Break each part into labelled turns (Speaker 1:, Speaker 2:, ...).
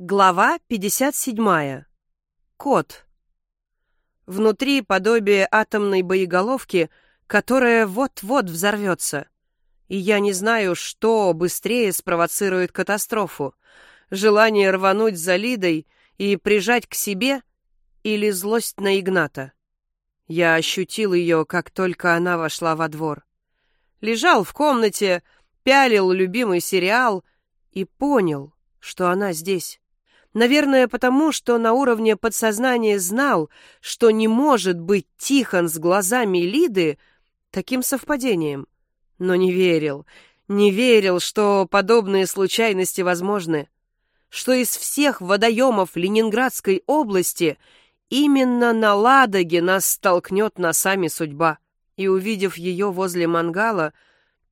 Speaker 1: Глава 57. Кот. Внутри подобие атомной боеголовки, которая вот-вот взорвется. И я не знаю, что быстрее спровоцирует катастрофу. Желание рвануть за Лидой и прижать к себе или злость на Игната. Я ощутил ее, как только она вошла во двор. Лежал в комнате, пялил любимый сериал и понял, что она здесь. Наверное, потому что на уровне подсознания знал, что не может быть Тихон с глазами Лиды таким совпадением. Но не верил, не верил, что подобные случайности возможны. Что из всех водоемов Ленинградской области именно на Ладоге нас столкнет носами судьба. И увидев ее возле мангала,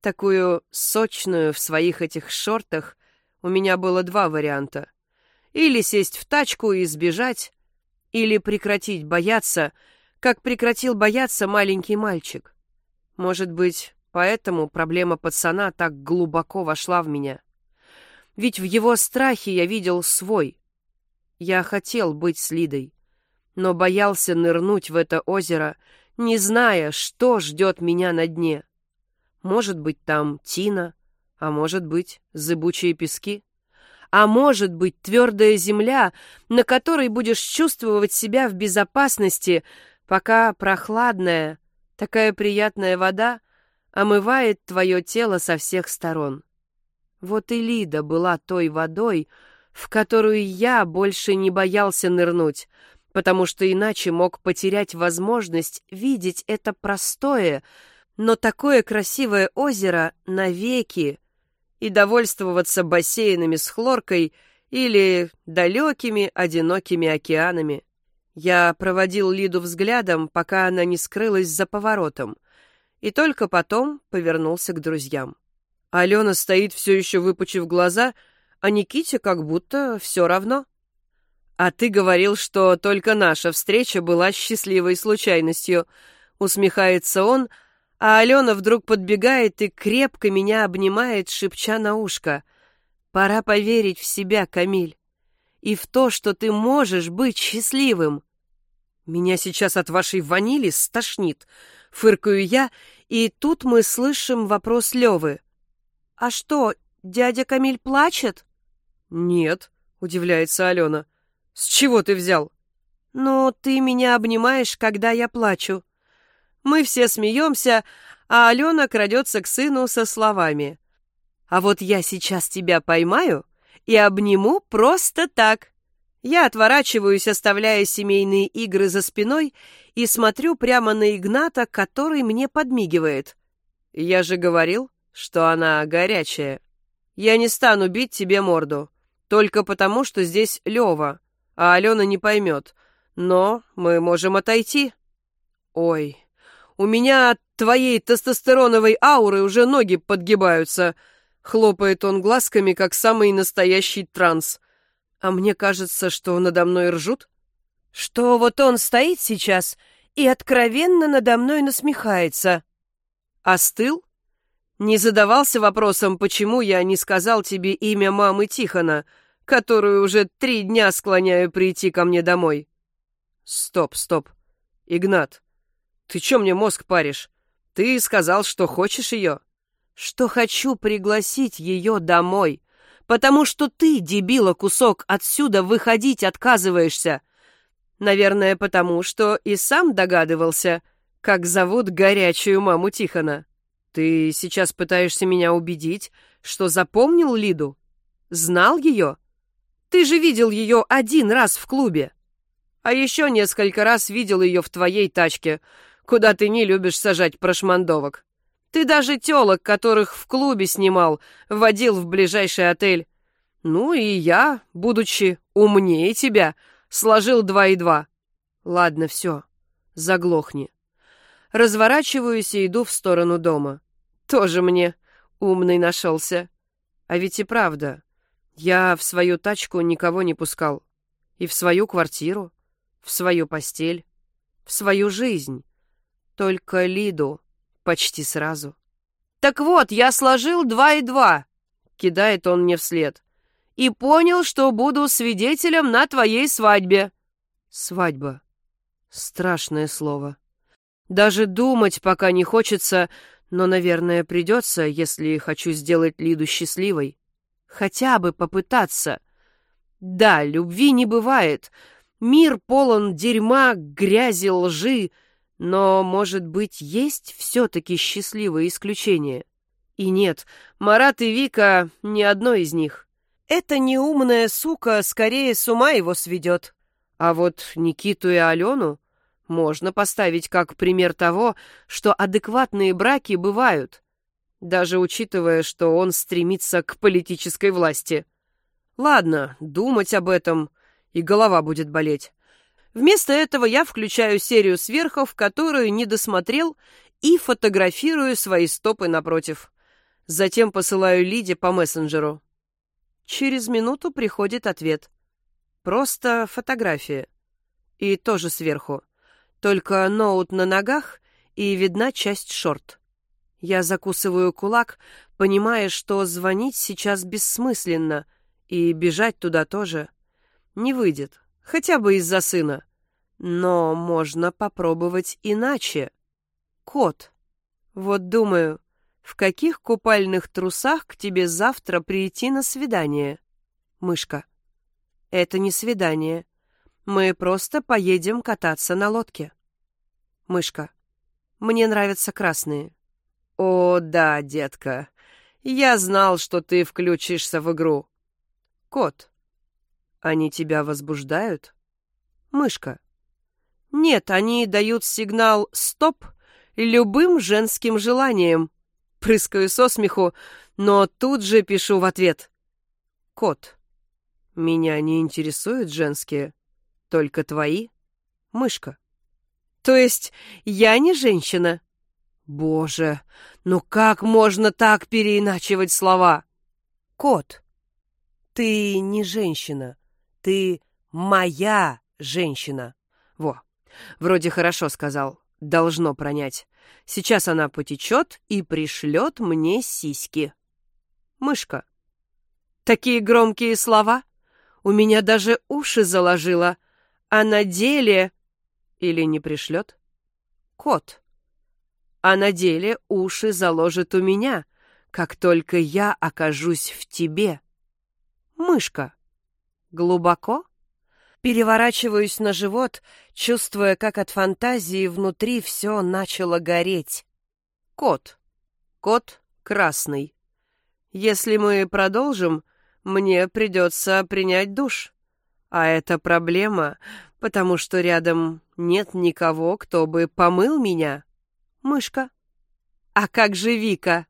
Speaker 1: такую сочную в своих этих шортах, у меня было два варианта — или сесть в тачку и сбежать, или прекратить бояться, как прекратил бояться маленький мальчик. Может быть, поэтому проблема пацана так глубоко вошла в меня. Ведь в его страхе я видел свой. Я хотел быть с Лидой, но боялся нырнуть в это озеро, не зная, что ждет меня на дне. Может быть, там Тина, а может быть, зыбучие пески а может быть твердая земля, на которой будешь чувствовать себя в безопасности, пока прохладная, такая приятная вода омывает твое тело со всех сторон. Вот и Лида была той водой, в которую я больше не боялся нырнуть, потому что иначе мог потерять возможность видеть это простое, но такое красивое озеро навеки, и довольствоваться бассейнами с хлоркой или далекими одинокими океанами. Я проводил Лиду взглядом, пока она не скрылась за поворотом, и только потом повернулся к друзьям. Алена стоит все еще выпучив глаза, а Никите как будто все равно. «А ты говорил, что только наша встреча была счастливой случайностью», — усмехается он, — а Алена вдруг подбегает и крепко меня обнимает, шепча на ушко. «Пора поверить в себя, Камиль, и в то, что ты можешь быть счастливым». «Меня сейчас от вашей ванили стошнит», — фыркаю я, и тут мы слышим вопрос Левы. «А что, дядя Камиль плачет?» «Нет», — удивляется Алена. «С чего ты взял?» «Ну, ты меня обнимаешь, когда я плачу», мы все смеемся, а Алена крадется к сыну со словами. «А вот я сейчас тебя поймаю и обниму просто так». Я отворачиваюсь, оставляя семейные игры за спиной, и смотрю прямо на Игната, который мне подмигивает. «Я же говорил, что она горячая. Я не стану бить тебе морду, только потому, что здесь Лева, а Алена не поймет. Но мы можем отойти». «Ой, у меня от твоей тестостероновой ауры уже ноги подгибаются. Хлопает он глазками, как самый настоящий транс. А мне кажется, что надо мной ржут. Что вот он стоит сейчас и откровенно надо мной насмехается. Остыл? Не задавался вопросом, почему я не сказал тебе имя мамы Тихона, которую уже три дня склоняю прийти ко мне домой. Стоп, стоп. Игнат, ты чё мне мозг паришь? Ты сказал, что хочешь ее. Что хочу пригласить ее домой. Потому что ты, дебила кусок, отсюда выходить отказываешься. Наверное, потому что и сам догадывался, как зовут горячую маму Тихона. Ты сейчас пытаешься меня убедить, что запомнил Лиду? Знал ее? Ты же видел ее один раз в клубе. А еще несколько раз видел ее в твоей тачке, куда ты не любишь сажать прошмандовок. Ты даже телок, которых в клубе снимал, водил в ближайший отель. Ну и я, будучи умнее тебя, сложил два и два. Ладно, все, заглохни. Разворачиваюсь и иду в сторону дома. Тоже мне умный нашелся. А ведь и правда, я в свою тачку никого не пускал. И в свою квартиру, в свою постель, в свою жизнь. Только Лиду почти сразу. «Так вот, я сложил два и два», — кидает он мне вслед. и понял, что буду свидетелем на твоей свадьбе». «Свадьба. Страшное слово. Даже думать пока не хочется, но, наверное, придется, если хочу сделать Лиду счастливой. Хотя бы попытаться. Да, любви не бывает. Мир полон дерьма, грязи, лжи, но, может быть, есть все-таки счастливое исключение. И нет, Марат и Вика — ни одно из них. Эта неумная сука скорее с ума его сведет. А вот Никиту и Алену можно поставить как пример того, что адекватные браки бывают, даже учитывая, что он стремится к политической власти. Ладно, думать об этом, и голова будет болеть. Вместо этого я включаю серию сверхов, которую не досмотрел, и фотографирую свои стопы напротив. Затем посылаю Лиде по мессенджеру. Через минуту приходит ответ. Просто фотография. И тоже сверху. Только ноут на ногах, и видна часть шорт. Я закусываю кулак, понимая, что звонить сейчас бессмысленно, и бежать туда тоже не выйдет, хотя бы из-за сына. Но можно попробовать иначе. Кот. Вот думаю, в каких купальных трусах к тебе завтра прийти на свидание? Мышка. Это не свидание. Мы просто поедем кататься на лодке. Мышка. Мне нравятся красные. О, да, детка. Я знал, что ты включишься в игру. Кот. Они тебя возбуждают? Мышка. Нет, они дают сигнал «стоп» любым женским желанием. Прыскаю со смеху, но тут же пишу в ответ. Кот. Меня не интересуют женские. Только твои? Мышка. То есть я не женщина? Боже, ну как можно так переиначивать слова? Кот. Ты не женщина. Ты моя женщина. Во. Вроде хорошо сказал. Должно пронять. Сейчас она потечет и пришлет мне сиськи. Мышка. Такие громкие слова? У меня даже уши заложило. А на деле... Или не пришлет? Кот. А на деле уши заложит у меня, как только я окажусь в тебе. Мышка. Глубоко? Переворачиваюсь на живот, чувствуя, как от фантазии внутри все начало гореть. Кот. Кот красный. Если мы продолжим, мне придется принять душ. А это проблема, потому что рядом нет никого, кто бы помыл меня. Мышка. А как же Вика?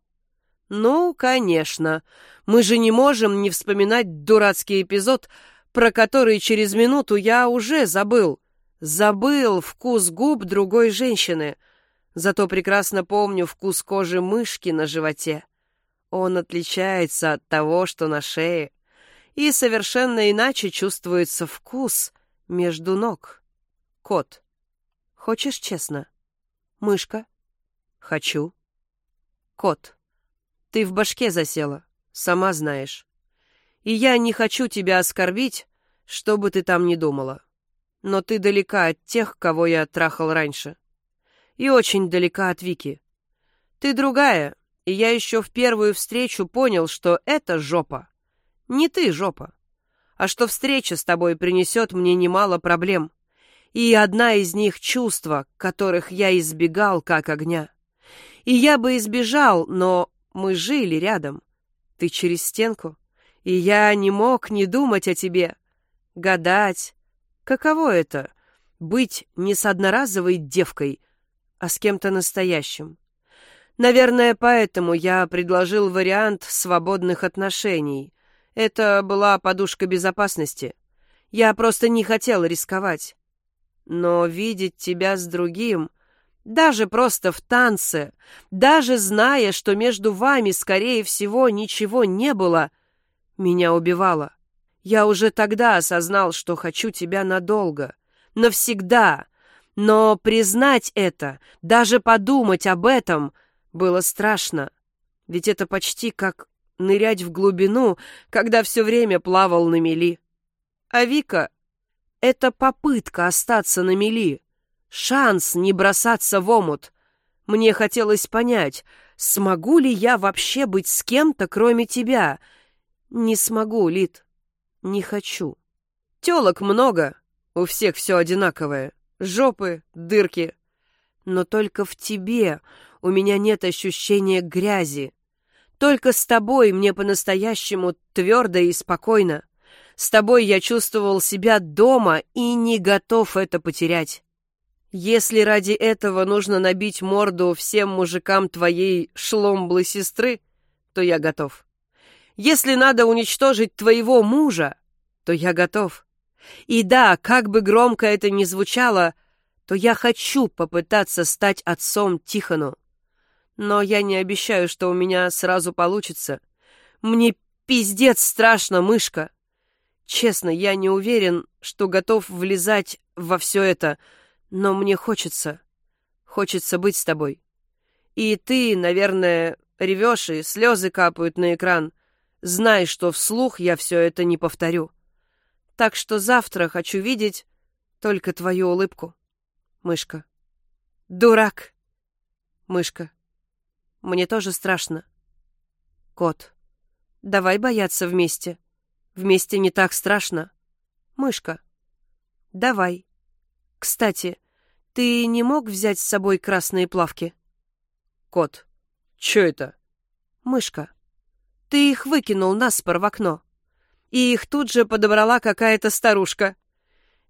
Speaker 1: Ну, конечно. Мы же не можем не вспоминать дурацкий эпизод, про который через минуту я уже забыл. Забыл вкус губ другой женщины. Зато прекрасно помню вкус кожи мышки на животе. Он отличается от того, что на шее. И совершенно иначе чувствуется вкус между ног. Кот. Хочешь честно? Мышка. Хочу. Кот. Ты в башке засела, сама знаешь. И я не хочу тебя оскорбить, что бы ты там ни думала. Но ты далека от тех, кого я трахал раньше. И очень далека от Вики. Ты другая, и я еще в первую встречу понял, что это жопа. Не ты жопа, а что встреча с тобой принесет мне немало проблем. И одна из них — чувства, которых я избегал как огня. И я бы избежал, но мы жили рядом. Ты через стенку, и я не мог не думать о тебе, гадать, каково это — быть не с одноразовой девкой, а с кем-то настоящим. Наверное, поэтому я предложил вариант свободных отношений. Это была подушка безопасности. Я просто не хотел рисковать. Но видеть тебя с другим, даже просто в танце, даже зная, что между вами, скорее всего, ничего не было — меня убивало. Я уже тогда осознал, что хочу тебя надолго, навсегда. Но признать это, даже подумать об этом, было страшно. Ведь это почти как нырять в глубину, когда все время плавал на мели. А Вика — это попытка остаться на мели, шанс не бросаться в омут. Мне хотелось понять, смогу ли я вообще быть с кем-то, кроме тебя. Не смогу, Лид, не хочу. Телок много, у всех все одинаковое. Жопы, дырки. Но только в тебе у меня нет ощущения грязи. Только с тобой мне по-настоящему твердо и спокойно. С тобой я чувствовал себя дома и не готов это потерять. Если ради этого нужно набить морду всем мужикам твоей шломблы сестры, то я готов. Если надо уничтожить твоего мужа, то я готов. И да, как бы громко это ни звучало, то я хочу попытаться стать отцом Тихону. Но я не обещаю, что у меня сразу получится. Мне пиздец страшно, мышка. Честно, я не уверен, что готов влезать во все это, но мне хочется. Хочется быть с тобой. И ты, наверное, ревешь и слезы капают на экран. Знай, что вслух я все это не повторю. Так что завтра хочу видеть только твою улыбку. Мышка. Дурак. Мышка. Мне тоже страшно. Кот. Давай бояться вместе. Вместе не так страшно. Мышка. Давай. Кстати, ты не мог взять с собой красные плавки? Кот. Чё это? Мышка. Ты их выкинул наспор в окно и их тут же подобрала какая-то старушка.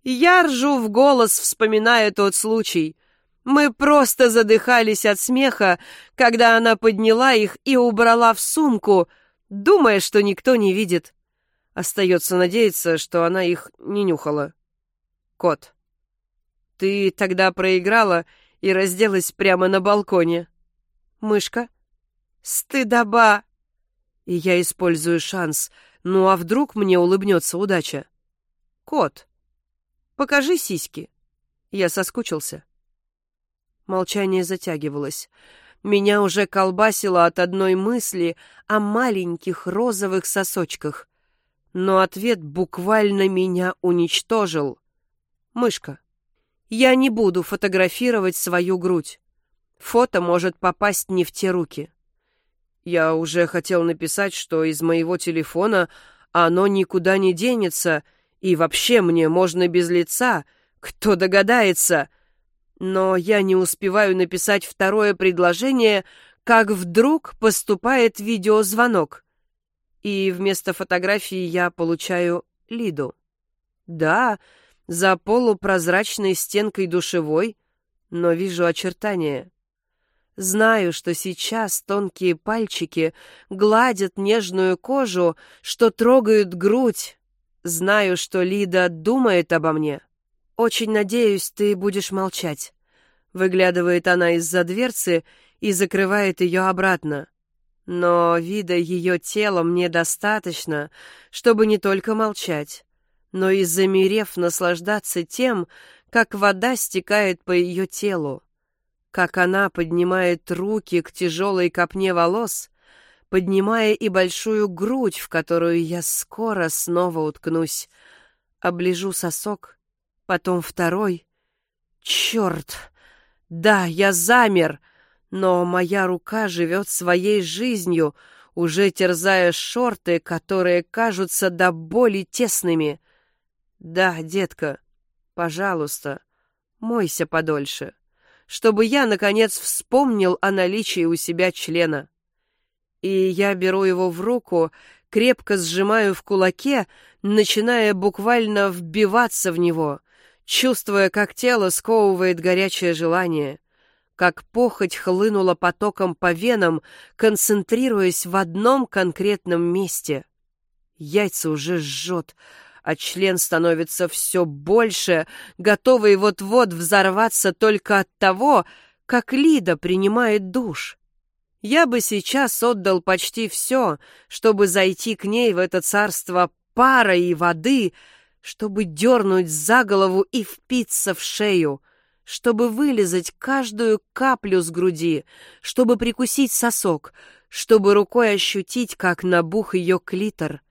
Speaker 1: Я ржу в голос, вспоминая тот случай. Мы просто задыхались от смеха, когда она подняла их и убрала в сумку, думая, что никто не видит. Остается надеяться, что она их не нюхала. Кот. Ты тогда проиграла и разделась прямо на балконе. Мышка. Стыдоба. И я использую шанс — ну а вдруг мне улыбнется удача? Кот, покажи сиськи. Я соскучился. Молчание затягивалось. Меня уже колбасило от одной мысли о маленьких розовых сосочках. Но ответ буквально меня уничтожил. Мышка, я не буду фотографировать свою грудь. Фото может попасть не в те руки. Я уже хотел написать, что из моего телефона оно никуда не денется, и вообще мне можно без лица, кто догадается. Но я не успеваю написать второе предложение, как вдруг поступает видеозвонок. И вместо фотографии я получаю Лиду. Да, за полупрозрачной стенкой душевой, но вижу очертания. Знаю, что сейчас тонкие пальчики гладят нежную кожу, что трогают грудь. Знаю, что Лида думает обо мне. Очень надеюсь, ты будешь молчать. Выглядывает она из-за дверцы и закрывает ее обратно. Но вида ее тела мне достаточно, чтобы не только молчать, но и, замерев, наслаждаться тем, как вода стекает по ее телу как она поднимает руки к тяжелой копне волос, поднимая и большую грудь, в которую я скоро снова уткнусь. Оближу сосок, потом второй. Черт! Да, я замер, но моя рука живет своей жизнью, уже терзая шорты, которые кажутся до боли тесными. Да, детка, пожалуйста, мойся подольше чтобы я, наконец, вспомнил о наличии у себя члена. И я беру его в руку, крепко сжимаю в кулаке, начиная буквально вбиваться в него, чувствуя, как тело сковывает горячее желание, как похоть хлынула потоком по венам, концентрируясь в одном конкретном месте. Яйца уже жжет, а член становится все больше, готовый вот-вот взорваться только от того, как Лида принимает душ. Я бы сейчас отдал почти все, чтобы зайти к ней в это царство пара и воды, чтобы дернуть за голову и впиться в шею, чтобы вылезать каждую каплю с груди, чтобы прикусить сосок, чтобы рукой ощутить, как набух ее клитор.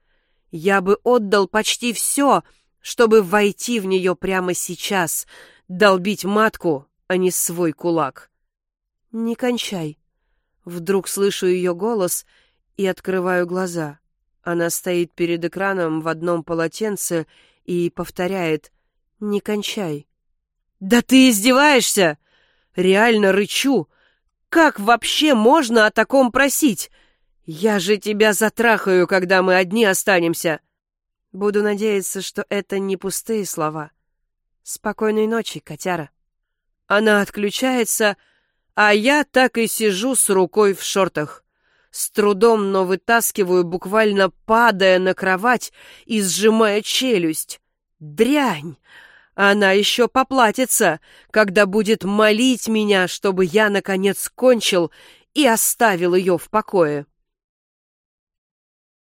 Speaker 1: Я бы отдал почти все, чтобы войти в нее прямо сейчас, долбить матку, а не свой кулак. «Не кончай». Вдруг слышу ее голос и открываю глаза. Она стоит перед экраном в одном полотенце и повторяет «Не кончай». «Да ты издеваешься!» Реально рычу. «Как вообще можно о таком просить? Я же тебя затрахаю, когда мы одни останемся!» Буду надеяться, что это не пустые слова. Спокойной ночи, котяра. Она отключается, а я так и сижу с рукой в шортах. С трудом, но вытаскиваю, буквально падая на кровать и сжимая челюсть. Дрянь! Она еще поплатится, когда будет молить меня, чтобы я, наконец, кончил и оставил ее в покое.